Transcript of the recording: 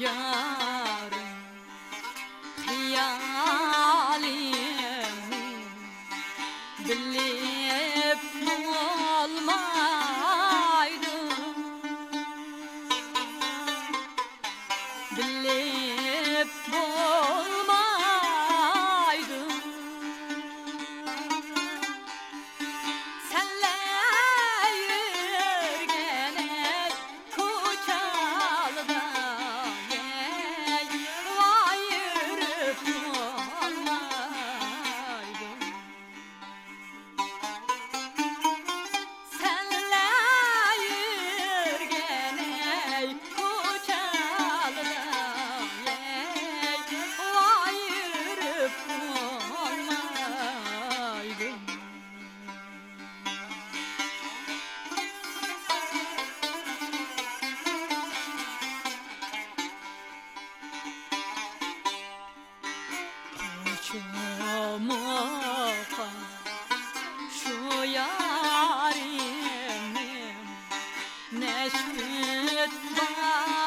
yarım Hayalimi bilip olmaydım Bilip olmaydım شموقا شو ياري من نشفت بار